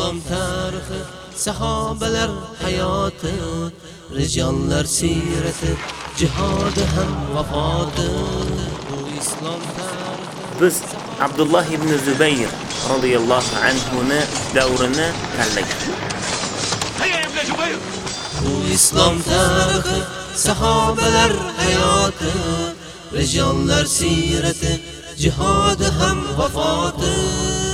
islom tarixi sahobalar hayoti rijollar siyrati jihodi ham vafoti. Bu islom tarixi. Biz Abdullah ibn Zubayr radhiyallohu anhu ni davrini tanlagan. bu islom tarixi sahobalar hayoti rijollar siyrati jihodi ham vafoti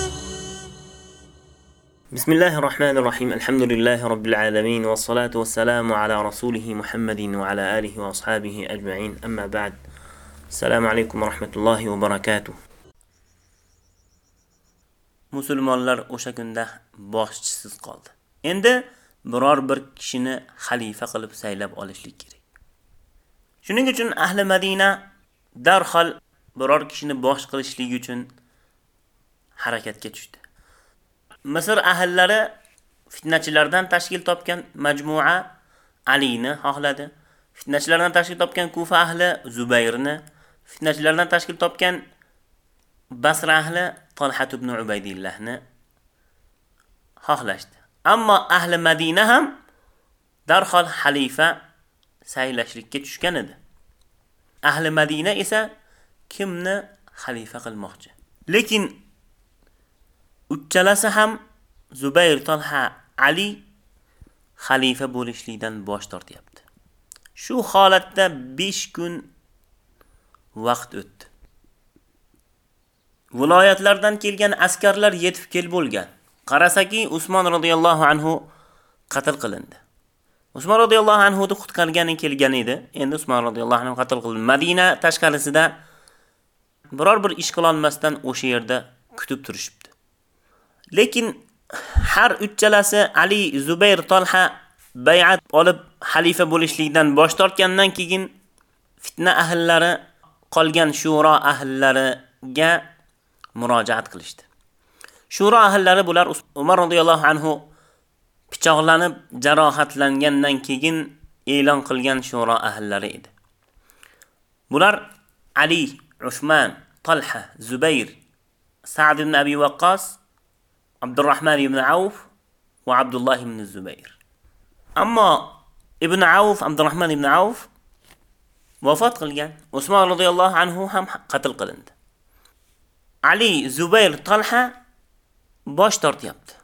بسم الله الرحمن الرحيم الحمد لله رب العالمين والصلاة والسلام على رسوله محمد وعلى آله وأصحابه أجمعين أما بعد السلام عليكم ورحمة الله وبركاته musulmonlar o'sha kunda boshchisiz qoldi. Endi biror bir kishini xalifa qilib saylab olishlik kerak. Shuning uchun ahli Madina darhol biror kishini bosh qilishlik uchun harakatga tushdi. Misr ahllari fitnachilardan tashkil topgan majmua Alini xohladi. Fitnachilardan tashkil topgan Kufa ahli Zubayrni, fitnachilardan tashkil topgan Basra ahli Talhat ibn Ubaydillahni xohlashdi. Ammo ahli Madina ham darhol xalifa saylashlikka tushgan edi. Ahli Madina esa kimni xalifa qilmoqchi? Lekin uchalasi ham Zubayr, Talha, Ali xalifa bo'lishlikdan bosh tortyapti. Shu holatda 5 kun vaqt o'tdi. Viloyatlardan kelgan askarlar yetib kel bo'lgan. Qarasaki Usmon radhiyallohu anhu qatl qilindi. Usmon radhiyallohu anhu ni qutqargani kelgan edi. Endi Usmon radhiyallohu anhu qatl qilindi. Madina tashqarisida biror bir ish qila olmasdan o'sha yerda kutib turishibdi. Lekin har uchchalasi Ali, Zubayr, Talha bay'at olib xalifa bo'lishlikdan bosh tortgandan keyin fitna ahllari qolgan shuro ahllariga murojaat qilishdi. Shuro ahllari bular Umar radhiyallohu anhu pichoqlanib jarohatlangandan keyin e'lon qilgan shuro ahllari edi. Bular Ali, Usman, Talha, Zubayr, Sa'd ibn Abi Waqqas, Abdurrahman ibn Auf va Abdullah ibn Zubayr. Ammo Ibn Auf, Abdurrahman ibn Auf vafot qilgan. Usmon radhiyallohu anhu ham qatl qilindi. Ali, Zubayr, Talha bosh tortyapti.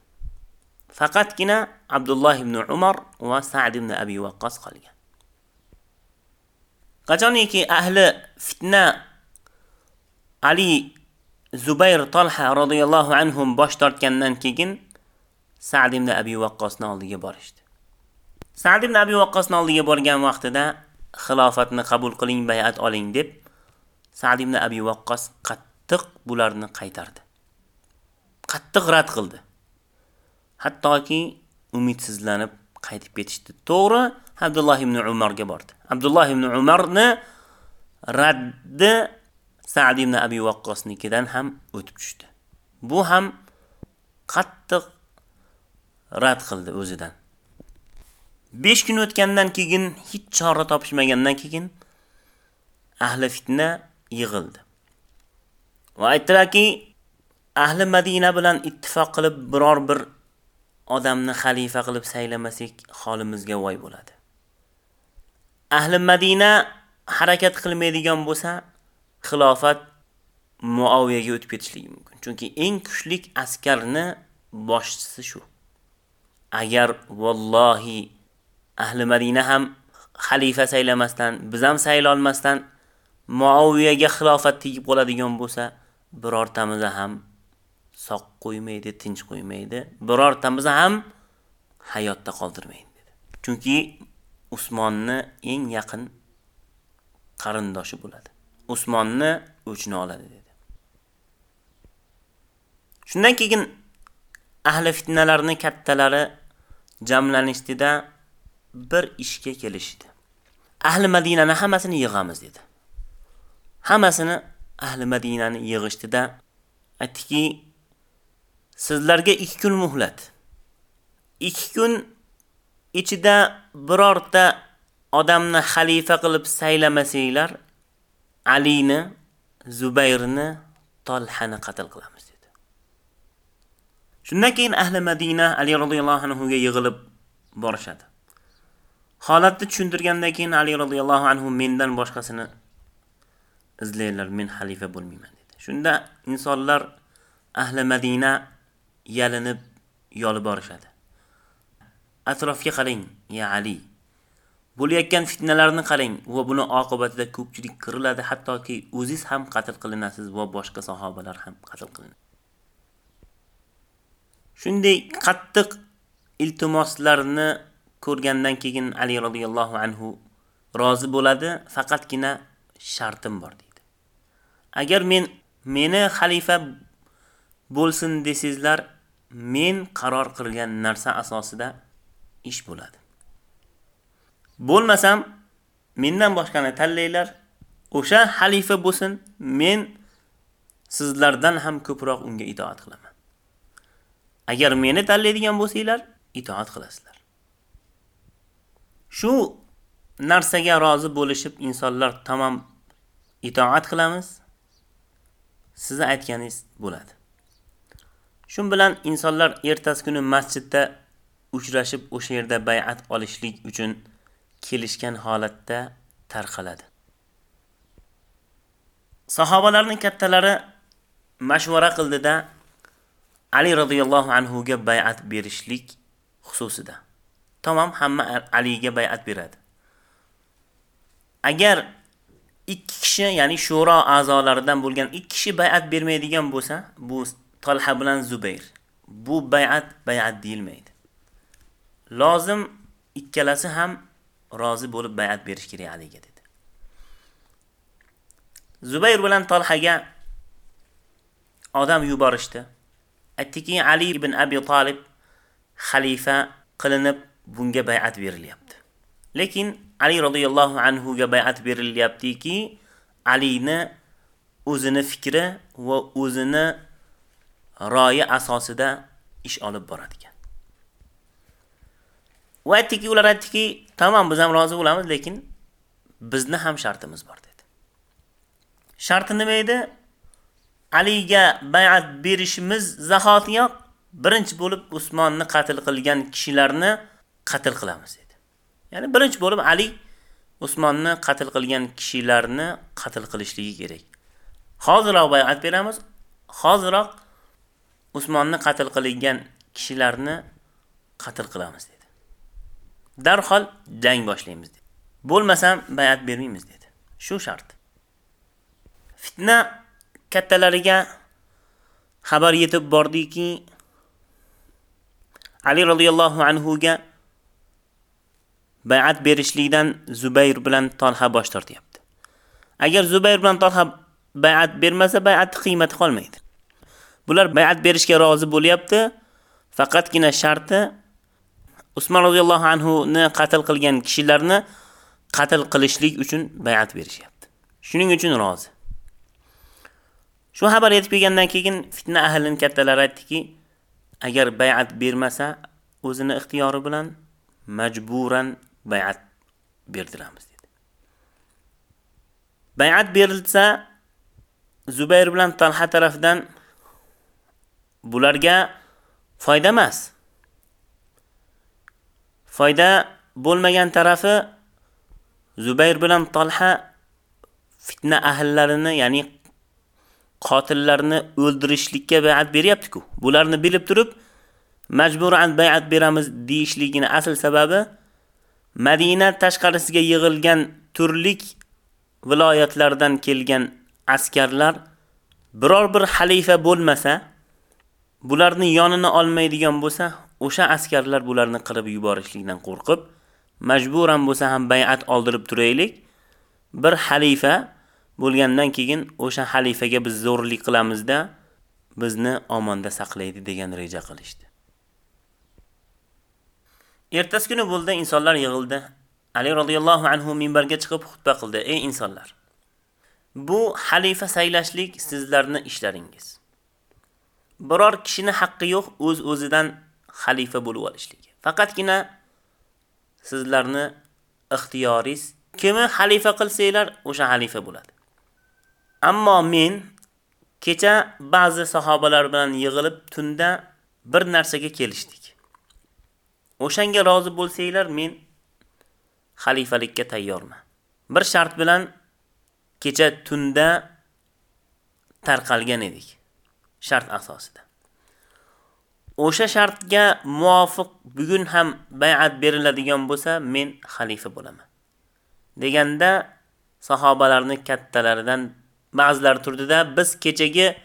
Faqatgina Abdullah ibn Umar va Sa'd ibn Abi Waqqas qolgan. Qachoniki ahli fitna Ali, Zubayr, Talha radhiyallohu anhum bosh tortgandan keyin Sa'd ibn Abi Waqqasning oldiga borishdi. Sa'd ibn Abi Waqqasning oldiga borgan vaqtida xilofatni qabul qiling, bay'at oling deb Sa'd ibn Abi Waqqas qattiq bularni qaytardi. Qattiq rad qildi. Hattoki umidsizlanib qaytib ketishdi. To'g'ri, Abdulloh ibn Umarga bordi. Abdulloh ibn Umarni raddi Sa'd ibn Abi Waqqasnikidan ham o'tib tushdi. Bu ham qattiq rad qildi o'zidan. 5 kun o'tgandan keyin hech chora topishmagandan keyin ahli fitna yig'ildi. Va aytdilarki, ahli Madina bilan ittifoq qilib biror bir odamni xalifa qilib saylamasak holimizga voy bo'ladi. Ahli Madina harakat qilmaydigan bo'lsa, xilofat muoviyaga o'tib ketishligi mumkin. Chunki eng kuchli askarni boshchisi shu. Agar vallohi ahli Madina ham xalifa saylamasdan, biz ham saylolmasdan olmasdan xilofat tegib qoladigan bo'lsa, birortamiz ham soq qo'ymaydi, tinch qo'ymaydi. Birortamiz ham hayotda qoldirmaydi dedi. Chunki Usmonni eng yaqin qarindoshi bo'ladi. Usmonni o'chini oladi dedi. Shundan keyin ahli fitnalarning kattalari jamlanishdida bir ishga kelishdi. Ahli Madinani hammasini yig'amiz dedi. Hammasini ahli Madinani yig'ishdida aytdiki, sizlarga 2 kun muhlat. 2 kun ichida birorta odamni xalifa qilib saylamasanglar, Alini, Zubayrni, Talhani qatl qilamiz dedi. Shundan keyin ahli Madina Ali radhiyallohu anhu ga yig'ilib borishadi. Holatni tushuntirgandan keyin Ali radhiyallohu anhu mendan boshqasini izlaylar, men xalifa bo'lmayman dedi. Shunda insonlar ahli Madina yalinib yolib borishadi. Atrofga qarang, ya Ali. Bo'layotgan fitnalarni qarang va buni oqibatida ko'pchilik kiriladi, hattoki o'ziz ham qatl qilinasiz va boshqa sahobalar ham qatl qilinadi. Shunday qattiq iltimoslarni ko'rgandan keyin Ali radhiyallohu anhu rozi bo'ladi, faqatgina shartim bor deydi. Agar men meni xalifa bo'lsin desizlar, men qaror qilgan narsa asosida ish bo'ladi. Bo'lmasam, mendan boshqani tanlaylar, o'sha xalifa bo'lsin, men sizlardan ham ko'proq unga itoat qilaman. Agar meni tanlaydigan bo'lsanglar, itoat qilasizlar. Shu narsaga rozi bo'lishib insonlar tamom itoat qilamiz. Sizni aytganingiz bo'ladi. Shun bilan insonlar ertasi kuni masjidda uchrashib o'sha yerda bay'at olishlik uchun kelishgan holatda tarqaladi. Sahobalarning kattalari mashvara qildida Ali radhiyallohu anhu ga bay'at berishlik xususida. Tamom hamma Aliga bay'at beradi. Agar ikki kishi, ya'ni shuro a'zolaridan bo'lgan ikki kishi bay'at bermaydigan bo'lsa, bu Talha bilan Zubayr. Bu bay'at bay'at deyilmaydi. Lozim ikkalasi ham rozi bo'lib bay'at berish kerak Aliga dedi. Zubayr bilan Talhaga odam yuborishdi. Aytdiki, Ali ibn Abi Talib xalifa qilinib bunga bay'at berilyapti. Lekin Ali radhiyallohu anhu ga bay'at berilyaptiki, Alini o'zini fikri va o'zini royi asosida ish olib boradi. Va aytdiki, ular aytdiki, "Tamom, biz ham rozi bo'lamiz, lekin bizni ham shartimiz bor" dedi. Sharti nima edi? Aliga bay'at berishimiz zahotiyoq birinchi bo'lib Usmonni qatl qilgan kishilarni qatl qilamiz dedi. Ya'ni birinchi bo'lib Ali Usmonni qatl qilgan kishilarni qatl qilishligi kerak. Hoziroq bay'at beramiz, hoziroq Usmonni qatl qilgan kishilarni qatl qilamiz dedi. Darhol jang boshlaymiz dedi. Bo'lmasam bay'at bermaymiz dedi. Shu shart. Fitna kattalariga xabar yetib bordiki, Ali radhiyallohu anhu ga bay'at berishlikdan Zubayr bilan Talha bosh tortyapti. Agar Zubayr bilan Talha bay'at bermasa, bayat qiymati qolmaydi. Bular bay'at berishga rozi bo'lyapti, faqatgina sharti Usmon roziyallohu anhu ni qatl qilgan kishilarni qatl qilishlik uchun bay'at berishyapti. Shuning uchun rozi. Shu xabar yetib kelgandan keyin fitna ahlining kattalari aytdiki, agar bay'at bermasa, o'zini ixtiyori bilan majburan bay'at berdiramiz dedi. Bay'at berilsa, Zubayr bilan Talha tarafidan bularga foyda emas. Foyda bo'lmagan tarafi Zubayr bilan Talha fitna ahllarini, ya'ni qotillarni o'ldirishlikka bay'at beryapti-ku. Bularni bilib turib, majburan bay'at beramiz deyishligini asl sababi Madina tashqarisiga yig'ilgan turlik viloyatlardan kelgan askarlar biror bir xalifa bo'lmasa, bularni yonini olmaydigan bo'lsa, o'sha askarlar bularni qirib yuborishlikdan qo'rqib, majburan bo'lsa ham bay'at oldirib turaylik. Bir xalifa bo'lgandan keyin o'sha xalifaga biz zo'rlik qilamizda bizni omonda saqlaydi degan reja qilishdi. Ertasi kuni bo'ldi, insonlar yig'ildi. Ali roziyallohu anhu minbarga chiqib xutba qildi. Ey insonlar, bu xalifa saylashlik sizlarni ishlaringiz. Biror kishini haqqi yo'q o'z-o'zidan xalifa bo'lib olishligi. Faqatgina sizlarni ixtiyoringiz kimni xalifa qilsanglar, o'sha xalifa bo'ladi. Ammo men kecha ba'zi sahobalar bilan yig'ilib tunda bir narsaga kelishdik. O'shanga rozi bo'lsanglar, men xalifalikka tayyorman. Bir shart bilan kecha tunda tarqalgan edik. Shart asosida. O'sha shartga muvofiq bugun ham bay'at beriladigan bo'lsa, men xalifa bo'laman. deganda sahobalarning kattalaridan ba'zilar turdida biz kechagi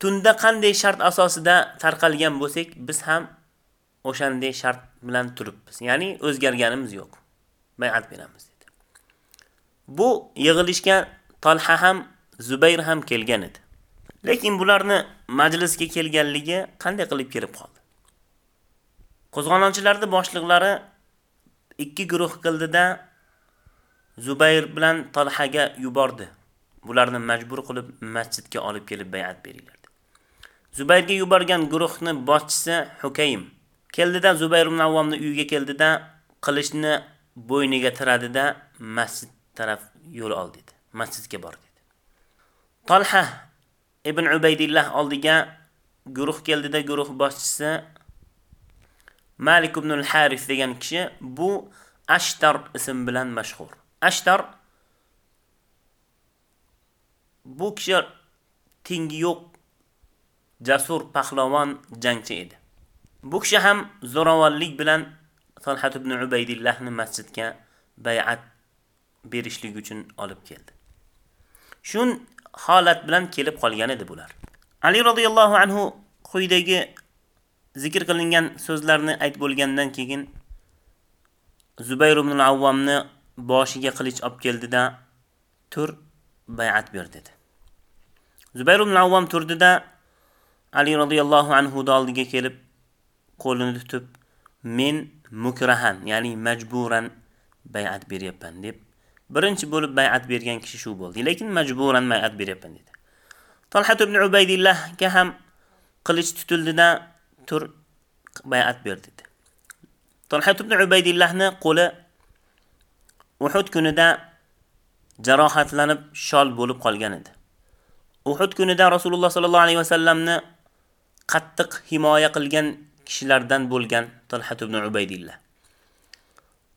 tunda qanday shart asosida tarqalgan bo'lsak, biz ham o'shanday shart bilan turibmiz. Ya'ni o'zgarganimiz yo'q. Bay'at beramiz dedi. Bu yig'ilishga Talha ham, Zubayr ham kelgan edi. Lekin bularni majlisga kelganligi qanday qilib kelib qoldi? Qo'zg'olonchilarning boshliqlari ikki guruh qildida Zubayr bilan Talhaga yubordi. Bularni majbur qilib masjidga olib kelib bay'at beringlar. Zubayrga yuborgan guruhni boshchisi Hukaym keldida Zubayr ibn Avvomni uyiga keldida qilichni bo'yniga tiradida masjid taraf yo'l ol dedi. Masjidga bor dedi. Talha ibn Ubaydillah oldiga guruh keldida guruh boshchisi Malik ibn al-Haris degan kishi bu Ashtar ism bilan mashhur. Ashtar bu kishi tengi yo'q jasur pahlavon jangchi edi. Bu kishi ham zo'ravonlik bilan Talhat ibn Ubaydillahni masjidga bay'at berishlik uchun olib keldi. Shun holat bilan kelib qolgan edi bular. Ali radhiyallohu anhu quyidagi zikr qilingan so'zlarni aytib bo'lgandan keyin Zubayr ibn Avvomni boshiga qilich olib keldida tur bay'at ber dedi. Zubayr ibn Avvom turdida Ali radhiyallohu anhu oldiga kelib qo'lini tutib men mukrahan, ya'ni majburan bay'at beryapman deb birinchi bo'lib bay'at bergan kishi shu bo'ldi. Lekin majburan bay'at beryapman dedi. Talhat ibn Ubaydillahga ham qilich tutildida tur bay'at ber dedi. Talhat ibn Ubaydillahni qo'li Uhud kunida jarohatlanib shol bo'lib qolgan edi. Uhud kunida Rasululloh sallallohu alayhi vasallamni qattiq himoya qilgan kishilardan bo'lgan Talhat ibn Ubaydillah.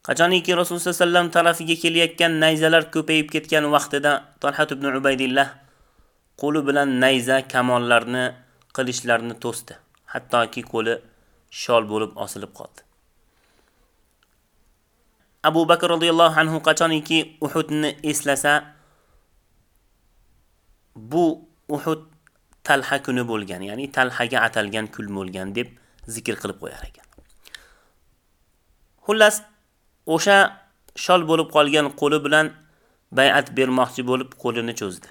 Qachoniki Rasululloh sallallohu alayhi vasallam tarafiga kelayotgan nayzalar ko'payib ketgan vaqtida Talhat ibn Ubaydillah qo'li bilan nayza kamonlarni qilishlarni to'sdi. Hattoki qo'li shol bo'lib osilib qoldi. Abu Bakr radhiyallohu anhu qachoniki Uhudni eslasa, bu Uhud Talha kuni bo'lgan, ya'ni Talhaga atalgan kun bo'lgan deb zikr qilib qo'yar ekan. Xullas, o'sha shol bo'lib qolgan qo'li bilan bay'at bermoqchi bo'lib qo'lini cho'zdi.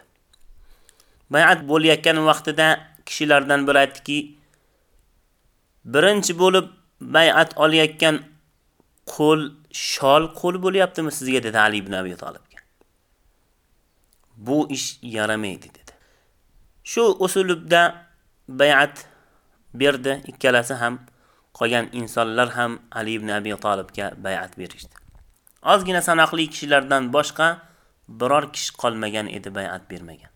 Bay'at bo'layotgan vaqtida kishilardan biri aytdiki, birinchi bo'lib bay'at olayotgan qo'l shol qo'l bo'lyaptimi sizga dedi Ali ibn Abi Talibga. Bu ish yaramaydi dedi. Shu usulubda bay'at berdi, ikkalasi ham qolgan insonlar ham Ali ibn Abi Talibga bay'at berishdi. Ozgina sanoqli kishilardan boshqa biror kishi qolmagan edi bay'at bermagan.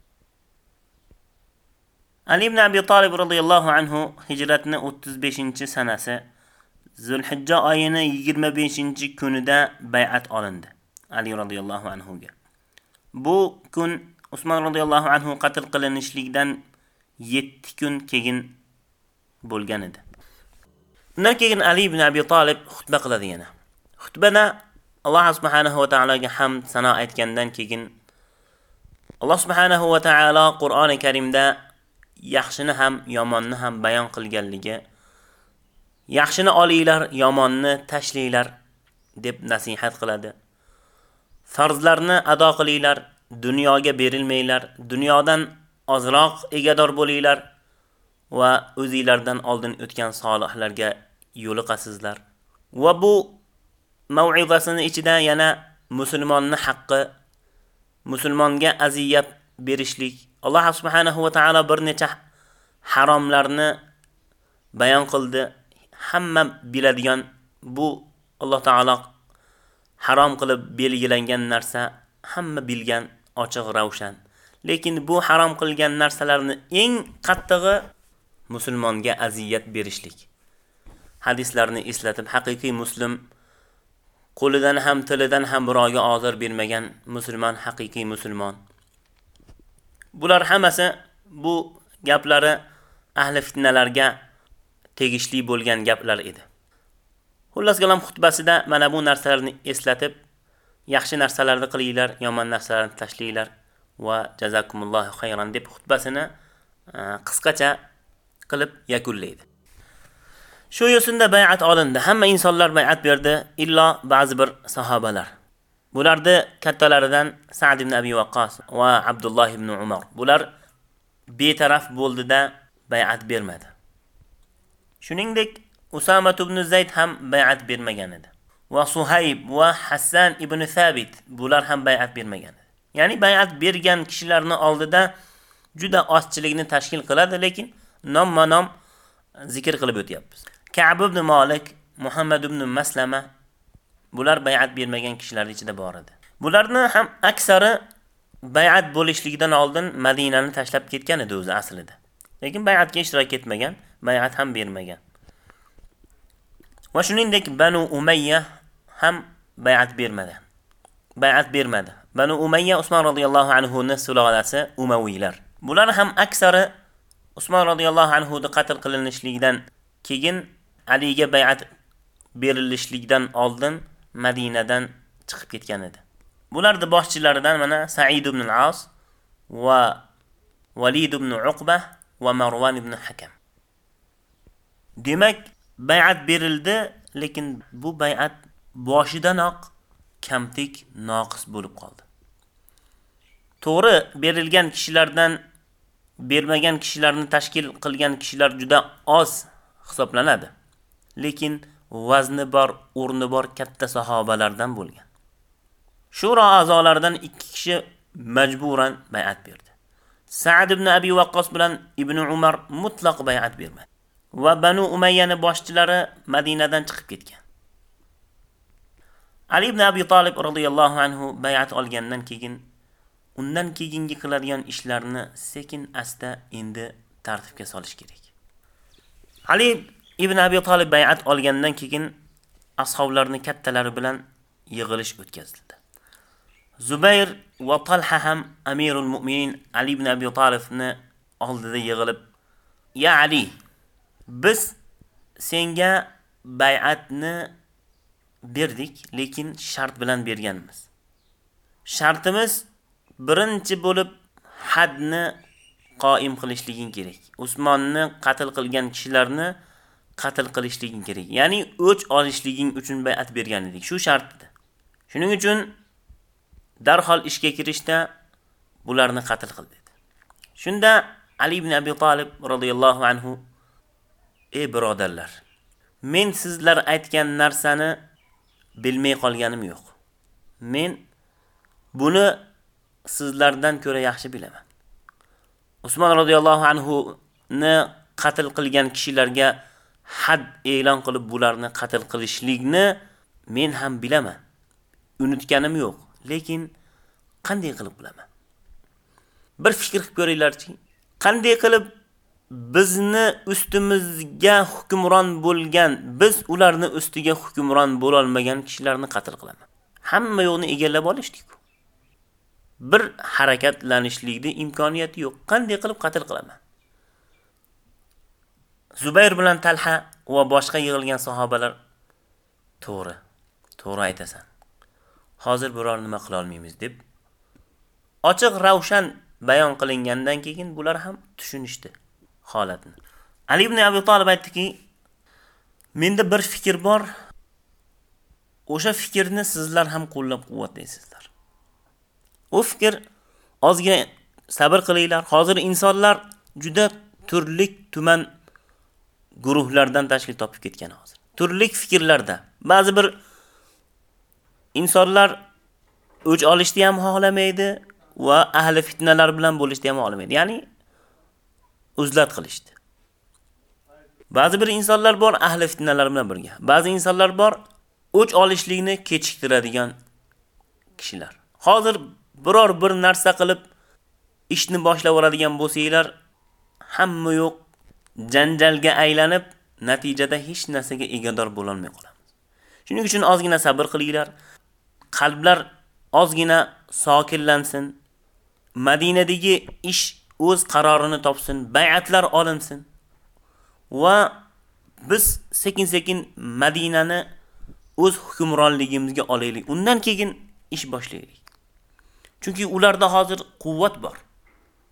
Ali ibn Abi Talib radhiyallohu anhu hijratni 35-sanasi Zulhijja oyini 25-kunida bay'at olindi Ali radhiyallohu anhu ga. Bu kun Usmon radhiyallohu anhu qatl qilinishlikdan 7 kun keyin bo'lgan edi. Undan keyin Ali ibn Abi Talib xutba qiladi yana. Xutbada Alloh subhanahu va taologa hamd sano aytgandan keyin Alloh subhanahu va taolo Qur'oni Karimda yaxshini ham yomonni ham bayon qilganligi yaxshini olinglar, yomonni tashlanglar deb nasihat qiladi. Farzlarni ado qilinglar, dunyoga berilmanglar, dunyodan ozroq egador bo'linglar va o'zingizlardan oldin o'tgan solihlarga yo'liqasizlar. Va bu mav'izasini ichida yana musulmonni haqqi musulmonga aziyat berishlik. Alloh subhanahu va taolo bir necha haromlarni bayon qildi. Hamma biladigan bu Alloh taolo harom qilib belgilangan narsa hamma bilgan ochiq ravshan. Lekin bu harom qilgan narsalarni eng qattig'i musulmonga aziyat berishlik. Hadislarni eslatib, haqiqiy muslim qo'lidan ham tilidan ham birovga ozor bermagan musulmon haqiqiy musulmon. Bular hammasi bu gaplari ahli fitnalarga tegishli bo'lgan gaplar edi. Xullas kalam xutbasida mana bu narsalarni eslatib, yaxshi narsalarni qilinglar, yomon narsalarni tashlanglar va jazakumullohu xayran deb xutbasini e, qisqacha qilib yakunlaydi. Shu yo'sinda bay'at olindi. Hamma insonlar bay'at berdi, illo ba'zi bir sahobalar. Bularni kattalaridan Sa'd ibn Abi Waqqas va Abdulloh ibn Umar. Bular betaraf bo'ldida bay'at bermadi. Shuningdek, Usama ibn Zayd ham bay'at bermagan edi. Va Suhayb va Hassan ibn Thabit bular ham bay'at bermagan edi. Ya'ni bay'at bergan kishilarni oldida juda ozchilikni tashkil qiladi, lekin nomma-nom zikr qilib o'tyapmiz. Ka'b ibn Malik, Muhammad ibn Maslama bular bay'at bermagan kishilar ichida bor edi. Bularni ham aksari bay'at bo'lishligidan oldin Madinani tashlab ketgan edi o'zi aslida. Lekin bay'atga ishtirok etmagan, bay'at ham bermagan. Va shuningdek Banu Umayya ham bay'at bermadi. Bay'at bermadi. Banu Umayya Usmon radhiyallohu anhu ning sulolasi Umaviylar. Bular ham aksari Usmon radhiyallohu anhu qatl qilinishligidan keyin Aliga bay'at berilishlikdan oldin Madinadan chiqib ketgan edi. Bularning boshchilaridan mana Sa'id ibn al-As va Walid ibn Uqba va Marwan ibn Hakam. Demak, bay'at berildi, lekin bu bay'at boshidanoq kamtik, noqis bo'lib qoldi. To'g'ri, berilgan kishilardan bermagan kishilarni tashkil qilgan kishilar juda oz hisoblanadi. Lekin vazni bor, o'rni bor katta sahobalardan bo'lgan. Shura a'zolaridan ikki kishi majburan bay'at berdi. Sa'd ibn Abi Waqqas bilan Ibn Umar mutlaq bay'at bermadi. Va Banu Umayyani boshchilari Madinadan chiqib ketgan. Ali ibn Abi Talib radhiyallohu anhu bay'at olgandan keyin undan keyingi qiladigan ishlarni sekin asta endi tartibga solish kerak. Ali ibn Abi Talib bay'at olgandan keyin ashablarning kattalari bilan yig'ilish o'tkazildi. Zubayr va Talha ham Amirul Mu'minin Ali ibn Abi Talibni oldida yig'ilib, "Ya Ali, biz senga bay'atni berdik, lekin shart bilan berganmiz. Shartimiz birinchi bo'lib hadni qoim qilishliging kerak. Usmonni qatl qilgan kishilarni qatl qilishliging kerak. Ya'ni o'ch olishliging uchun bay'at bergan edik. Shu shart edi. Shuning uchun darhol ishga kirishda bularni qatl qil dedi. Shunda Ali ibn Abi Talib radhiyallohu anhu ey birodarlar, men sizlar aytgan narsani bilmay qolganim yo'q. Men buni sizlardan ko'ra yaxshi bilaman. Usmon radhiyallohu anhu ni qatl qilgan kishilarga had e'lon qilib bularni qatl qilishlikni men ham bilaman. Unutganim yo'q, lekin qanday qilib bilaman? Bir fikr qilib ko'ringlarchi. Qanday qilib bizni ustimizga hukmron bo'lgan, biz ularni ustiga hukmron bo'la olmagan kishilarni qatl qilaman. Hamma yo'qni egallab olishdik. Bir harakatlanishlikda imkoniyati yo'q. Qanday qilib qatl qilaman? Zubayr bilan Talha va boshqa yig'ilgan sahobalar to'g'ri, to'g'ri aytasan. Hozir biror nima qila olmaymiz deb ochiq ravshan bayon qilingandan keyin bular ham tushunishdi. holatni. Ali ibn Abi Talib aytdiki, menda bir fikr bor. O'sha fikrni sizlar ham qo'llab-quvvatlaysizlar. U fikr ozgina sabr qilinglar. Hozir insonlar juda turli tuman guruhlardan tashkil topib ketgan hozir. Turli fikrlarda. Ba'zi bir insonlar o'ch olishni ham xohlamaydi va ahli fitnalar bilan bo'lishni ham xohlamaydi. Ya'ni uzlat qilishdi. Ba'zi bir insonlar bor ahli fitnalar bilan birga. Ba'zi insonlar bor o'ch olishlikni kechiktiradigan kishilar. Hozir biror bir narsa qilib ishni boshlab yuboradigan bo'lsanglar, hamma yo'q janjalga aylanib, natijada hech narsaga egador bo'la olmay qolamiz. Shuning uchun ozgina sabr qilinglar. Qalblar ozgina sokinlansin. Madinadagi ish o'z qarorini topsin, bay'atlar olinsin. Va biz sekin-sekin Madinani o'z hukmronligimizga olaylik. Undan keyin ish boshlaylik. Chunki ularda hozir quvvat bor.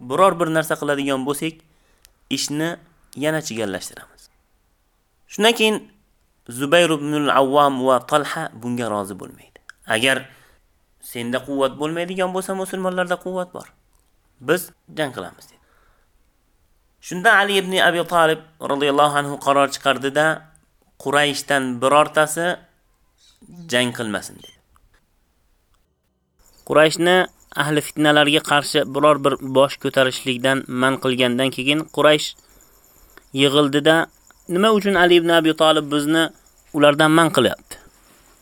Biror bir narsa qiladigan bo'lsak, ishni yana chigallashtiramiz. Shundan keyin Zubayr ibn al-Awwam va Talha bunga rozi bo'lmaydi. Agar senda quvvat bo'lmaydigan bo'lsa, musulmonlarda quvvat bor. Biz jang qilamiz dedi. Shunda Ali ibn Abi Talib radhiyallohu anhu qaror chiqardida Qurayshdan birortasi jang qilmasin dedi. Qurayshni ahli fitnalarga qarshi biror bir bosh ko'tarishlikdan man qilgandan keyin Quraysh yig'ildida nima uchun Ali ibn Abi Talib bizni ulardan man qilyapti?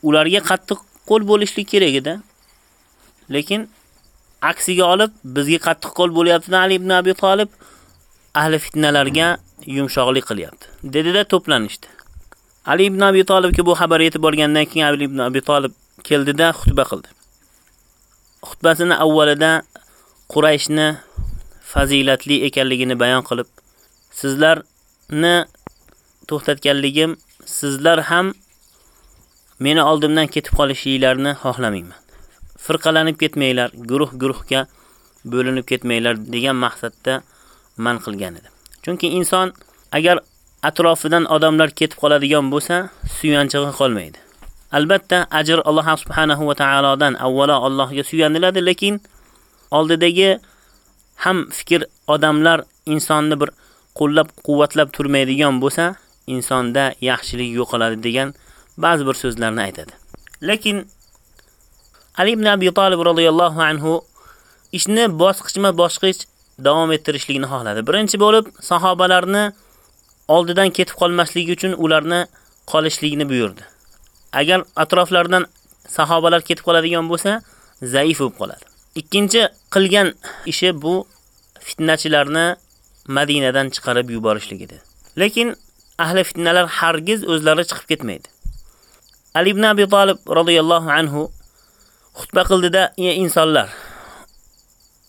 Ularga qattiq qo'l bo'lishlik kerak edi. Lekin aksiga olib bizga qattiq qo'l bo'lyapti Ali ibn Abi Talib ahli fitnalarga yumshoqlik qilyapti. Dedida to'planishdi. Ali ibn Abi Talibga bu xabar yetib borgandan keyin Ali ibn Abi Talib keldida xutba qildi. Xutbasini avvalida Qurayshni fazilatli ekanligini bayon qilib, sizlar sizlarni to'xtatganligim sizlar ham meni oldimdan ketib qolishinglarni xohlamayman. Firqalanib ketmanglar, guruh-guruhga bo'linib ketmanglar degan maqsadda man qilgan edim. Chunki inson agar atrofidan odamlar ketib qoladigan bo'lsa, suyanchig'i qolmaydi. Albatta, ajr Alloh subhanahu va taolodan avvalo Allohga suyaniladi, lekin oldidagi ham fikr odamlar insonni bir qo'llab-quvvatlab turmaydigan bo'lsa, insonda yaxshilik yo'qoladi degan ba'zi bir so'zlarni aytadi. Lekin Ali ibn Abi Talib radhiyallohu anhu ishni bosqichma-bosqich davom ettirishlikni xohladi. Birinchi bo'lib sahobalarni oldidan ketib qolmasligi uchun ularni qolishligini buyurdi. Agar atroflaridan sahobalar ketib qoladigan bo'lsa, zaif bo'lib qoladi. Ikkinchi qilgan ishi bu fitnachilarni Madinadan chiqarib yuborishlik edi. Lekin ahli fitnalar hargiz o'zlari chiqib ketmaydi. Ali ibn Abi Talib radhiyallohu anhu xutba qildida, "Ey insonlar,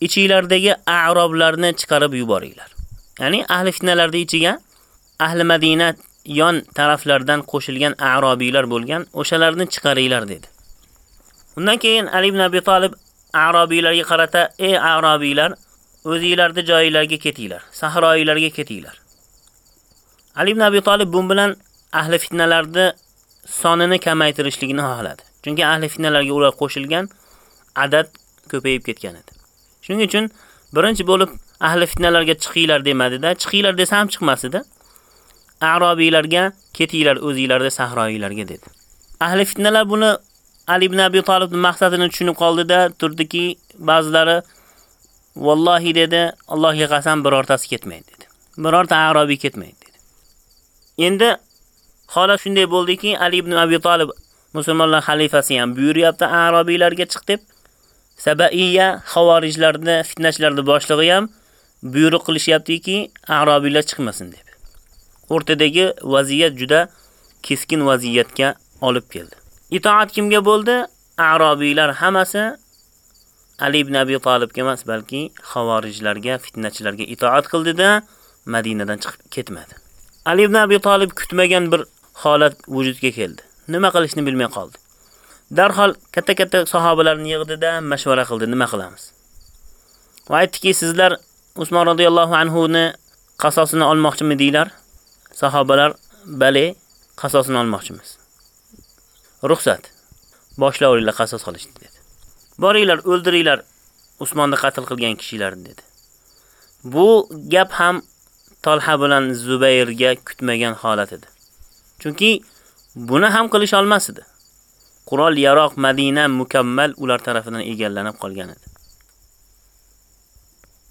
ichinglardagi a'roblarni chiqarib yuboringlar." Ya'ni ahli fitnalarda ichiga ahli Madina yon taraflardan qo'shilgan a'robiylar bo'lgan, o'shalarni chiqaringlar dedi. Undan keyin Ali ibn Abi Talib a'robiylarga qarata, "Ey a'robiylar, o'zingizlarni joyingizlarga ketinglar, sahroylarga ketinglar." Ali ibn Abi Talib bu bilan ahli fitnalarni sonini kamaytirishligini xohladi. Chunki ahli fitnalarga ular qo'shilgan adad ko'payib ketgan edi. Shuning uchun birinchi bo'lib ahli fitnalarga chiqinglar demadi-da, chiqinglar desa ham chiqmasdi-da. Ketinglar o'zingizlarda sahroylarga dedi. Ahli fitnalar buni Ali ibn Abi Talibning maqsadini tushunib qoldi-da, turdiki, ba'zilari Vallohi dedi, Allohga qasam birortasi ketmaydi dedi. Birorta a'robiy ketmaydi dedi. Endi holat shunday bo'ldiki, Ali ibn Abi Talib musulmonlar xalifasi ham buyuryapti a'robiylarga chiq deb. Sabaiya xavorijlarni, fitnachilarni boshlig'i ham buyruq qilishyaptiki, a'robiylar chiqmasin deb. O'rtadagi vaziyat juda keskin vaziyatga olib keldi. Itoat kimga bo'ldi? A'robiylar hammasi Ali ibn Abi Talibga emas, balki xavorijlarga, fitnachilarga itoat qildida Madinadan chiqib ketmadi. Ali ibn Abi Talib kutmagan bir holat vujudga keldi. Nima qilishni bilmay qoldi. Darhol katta-katta sahobalarni yig'dida mashvara qildi, nima qilamiz? Va aytdiki, sizlar Usmon radhiyallohu anhu ni qasosini olmoqchimi deylar? Sahobalar, "Bale, qasosini olmoqchimiz." Ruxsat. Boshlavringlar qasos qilishni. Boringlar, o'ldiringlar Usmonni qatl qilgan kishilarni dedi. Bu gap ham Talha bilan Zubayrga kutmagan holat edi. Chunki buni ham qilish olmas edi. Qurol yaroq Madina mukammal ular tarafidan egallanib qolgan edi.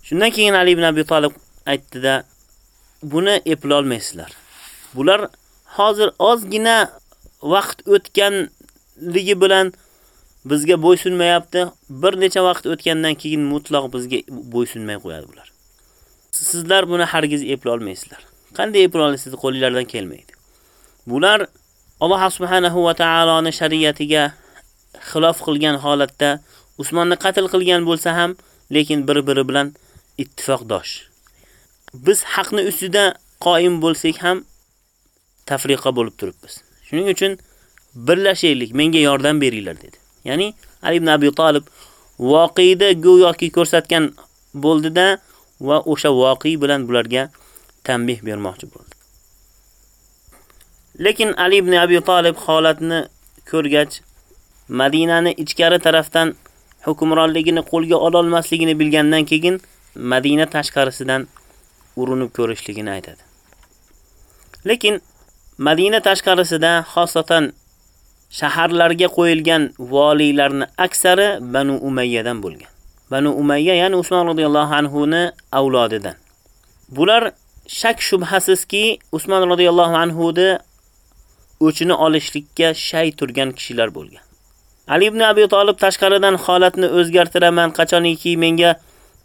Shundan keyin Ali ibn Abi Talib aytdi-da, buni eplolmaysizlar. Bular hozir ozgina vaqt o'tganligi bilan bizga bo'ysunmayapti. Bir necha vaqt o'tgandan keyin mutlaq bizga bo'ysunmay qo'yadi bular. Sizlar buni hargiz eplolmaysizlar. Qanday eplay olasiz? Qo'llaridan kelmaydi. Bular Alloh subhanahu va taoloning shariatiga xilof qilgan holatda Usmonni qatl qilgan bo'lsa ham, lekin bir-biri bilan ittifoqdosh. Biz haqni ustida qoim bo'lsak ham tafriqa bo'lib turibmiz. Shuning uchun birlashaylik, menga yordam beringlar dedi. Ya'ni Ali ibn Abi Talib voqeida go'yoki ko'rsatgan bo'ldida va o'sha voqea bilan bularga tanbih bermoqchi bo'ldi. Lekin Ali ibn Abi Talib holatni ko'rgach, Madinani ichkari tarafdan hukmronligini qo'lga ola olmasligini bilgandan keyin Madina tashqarisidan urinib ko'rishligini aytadi. Lekin Madina tashqarisida xosatan shaharlarga qo'yilgan valilarning aksari Banu Umayyadan bo'lgan. Banu Umayya, ya'ni Usmon radhiyallohu anhu ni avlodidan. Bular shak shubhasizki Usmon radhiyallohu anhu ni o'chini olishlikka shay turgan kishilar bo'lgan. Ali ibn Abi Talib tashqaridan holatni o'zgartiraman, qachoniki menga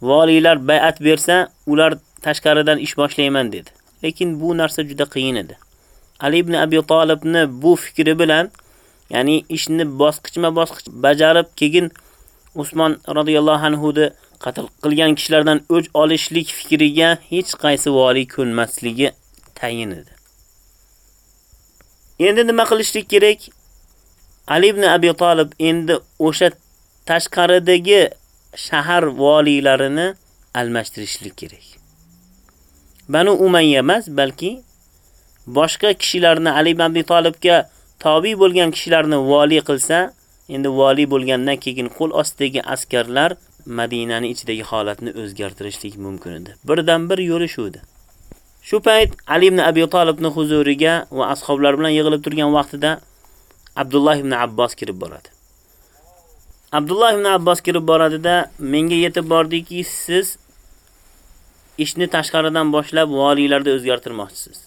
valilar bay'at bersa, ular tashqaridan ish boshlayman dedi. Lekin bu narsa juda qiyin edi. Ali ibn Abi Talibni bu fikri bilan, ya'ni ishni bosqichma-bosqich bajarib, keyin Usmon radhiyallohu anhu ni qatl qilgan kishilardan o'ch olishlik fikriga hech qaysi vali ko'nmasligi tayin edi. Endi nima qilishlik kerak? Ali ibn Abi Talib endi o'sha tashqaridagi shahar valiylarini almashtirishlik kerak. Banu Umayya emas, balki boshqa kishilarni Ali ibn Abi Talibga tobi bo'lgan kishilarni vali qilsa, endi vali bo'lgandan keyin qo'l ostidagi askarlar Madinani ichidagi holatni o'zgartirishlik mumkin edi. Birdan bir yo'li shu edi. Shu payt Ali ibn Abi Talibning huzuriga va ashoblar bilan yig'ilib turgan vaqtida Abdullah ibn Abbos kirib boradi. Abdullah ibn Abbos kirib boradida menga yetib bordiki, siz ishni tashqaridan boshlab valiylarda o'zgartirmoqchisiz.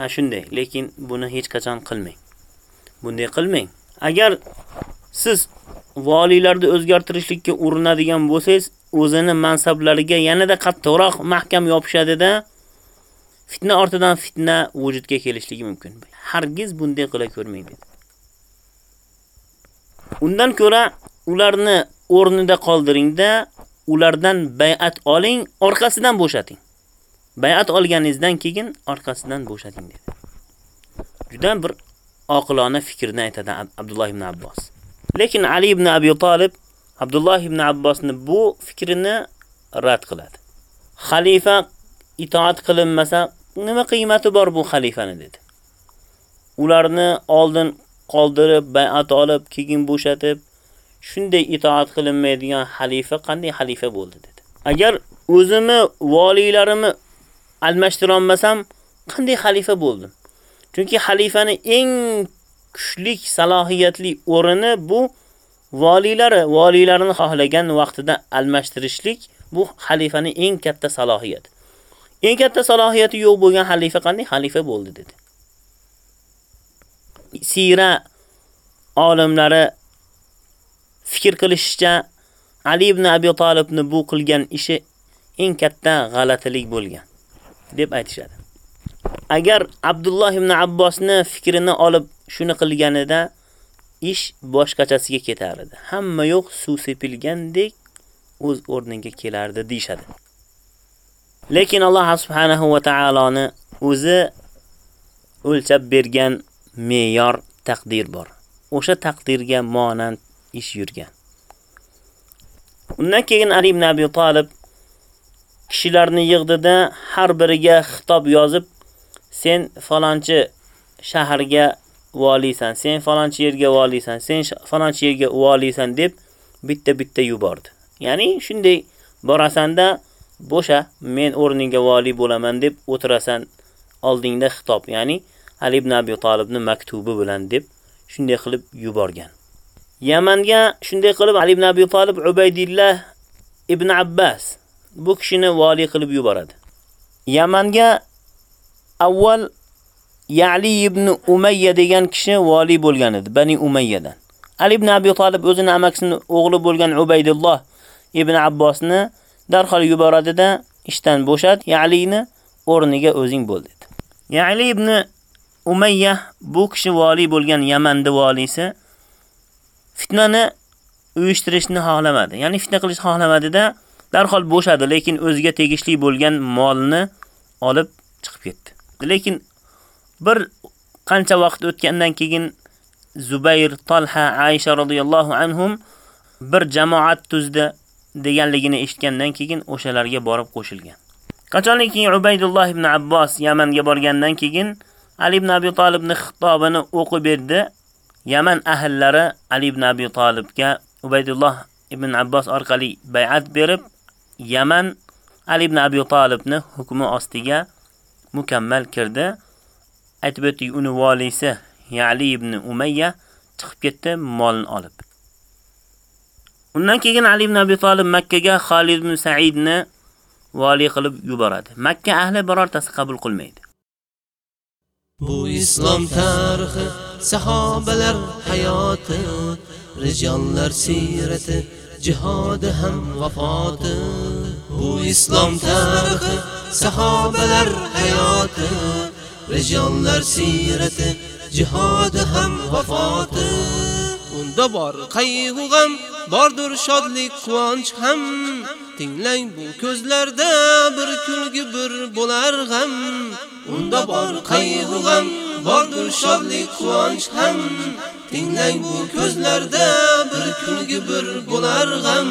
Ha shunday, lekin buni hech qachon qilmang. Bunday qilmang. Agar siz valilarni o'zgartirishlikka urinadigan bo'lsangiz, o'zini mansablariga yanada qattiqroq mahkam yopishadida fitna ortidan fitna vujudga kelishligi mumkin. Hargiz bunday qila ko'rmang dedi. Undan ko'ra ularni o'rnida qoldiringda, ulardan bay'at oling, orqasidan bo'shating. Bay'at olganingizdan keyin orqasidan bo'shating dedi. Juda bir oqilona fikrni aytadi Abdulloh ibn Abbos. Lekin Ali ibn Abi Talib Abdulloh ibn Abbosni bu fikrini rad qiladi. Xalifa itoat qilinmasa, nima qiymati bor bu xalifani dedi. Ularni oldin qoldirib, bay'at olib, keyin bo'shatib, shunday itoat qilinmaydigan xalifa qanday xalifa bo'ldi dedi. Agar o'zimni valiylarimni almashtira olmasam, qanday xalifa bo'ldim? Chunki xalifani eng kuchli salohiyatli o'rini bu valilari, valilarni xohlagan vaqtida almashtirishlik bu xalifaning eng katta salohiyati. Eng katta salohiyati yo'q bo'lgan xalifa qanday xalifa bo'ldi dedi. Sira olimlari fikr qilishicha Ali ibn Abi Talibni bu qilgan ishi eng katta g'alatilik bo'lgan deb aytishadi. Agar Abdulloh ibn Abbosni fikrini olib shuni qilganida ish boshqachasiga ketar edi. Hamma yo'q suv sepilgandek o'z o'rniga kelardi deyshadi. Lekin Alloh subhanahu va taoloni o'zi o'lchab bergan me'yor taqdir bor. O'sha taqdirga monand ish yurgan. Undan keyin Ali ibn Abi Talib kishilarni yig'dida har biriga xitob yozib, sen falonchi shaharga valisan, sen falonchi yerga valisan, sen falonchi yerga valisan deb bitta-bitta yubordi. Ya'ni shunday borasanda bo'sha, men o'rninga vali bo'laman deb o'tirasan oldingda xitob, ya'ni Ali ibn Abi Talibning maktubi bilan deb shunday qilib yuborgan. Yamanga shunday qilib Ali ibn Abi Talib Ubaydillah ibn Abbas bu kishini vali qilib yuboradi. Yamanga avval Ya'li ibn Umayya degan kishi vali bo'lgan edi, Bani Umayyadan. Ali ibn Abi Talib o'zini amakisining o'g'li bo'lgan Ubaydulloh ibn Abbosni darhol yuboradida ishdan bo'shat, Ya'lini o'rniga o'zing bo'l dedi. Ya'li ibn Umayya bu kishi vali bo'lgan Yamanning valisi fitnani uyushtirishni xohlamadi. Ya'ni fitna qilishni xohlamadida darhol bo'shadi, lekin o'ziga tegishli bo'lgan molni olib chiqib ketdi. Lekin bir qancha vaqt o'tgandan keyin Zubayr, Talha, Aisha radhiyallohu anhum bir jamoat tuzdi deganligini eshitgandan keyin o'shalarga borib qo'shilgan. Qachonki Ubaydulloh ibn Abbos Yamanga borgandan keyin Ali ibn Abi Talibning xitobini o'qib berdi. Yaman ahllari Ali ibn Abi Talibga Ubaydulloh ibn Abbos orqali bay'at berib, Yaman Ali ibn Abi Talibni hukmi ostiga mukammal kirdi. Aytib o'tdik, uni valisi Ya'li ibn Umayya chiqib ketdi molni olib. Undan keyin Ali ibn Abi Talib Makka ga Xolid ibn Sa'idni vali qilib yuboradi. Makka ahli birortasi qabul qilmaydi. Bu islom tarixi, sahobalar hayoti, rijollar sirati, jihodi ham vafoti. Bu islom tarixi, sahobalar hayoti, rijollar sirati, jihodi ham vafoti. Unda bor qayg'u g'am, bordir shodlik, quvonch ham. Tinglang bu ko'zlarda bir kulgi bir bo'lar g'am. Unda bor qayg'u g'am, bordir shodlik, quvonch ham. Tinglang bu ko'zlarda bir kungi bir bo'lar g'am.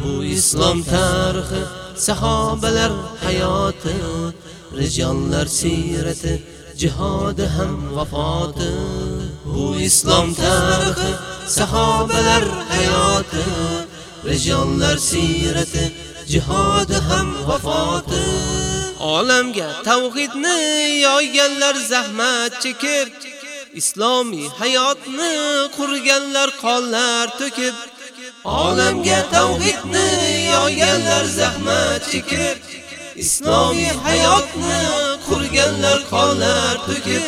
Bu islom tarixi, sahobalar hayoti, rijollar sirati, jihodi ham vafoti. Bu islom tarixi, sahobalar hayoti, rijollar sirati, jihodi ham vafoti. Olamga tavhidni yoyganlar zahmat chekib, islomiy hayotni qurganlar qonlar to'kib, olamga tavhidni yoyganlar zahmat chekib, islomiy hayotni qurganlar qonlar to'kib,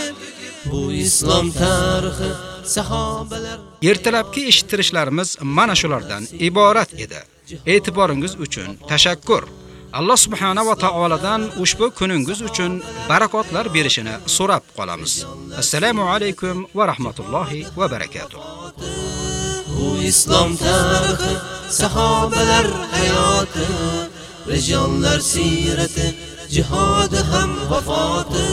bu islom tarixi sahobalar Ertalabki eshittirishlarimiz mana shulardan iborat edi. E'tiboringiz uchun tashakkur. Alloh subhanahu va taoladan ushbu kuningiz uchun barakotlar berishini so'rab qolamiz. Assalomu alaykum va rahmatullohi va barakotuh. Bu islom tarixi, sahobalar hayoti, rijollar sirati, jihodi ham vafoti.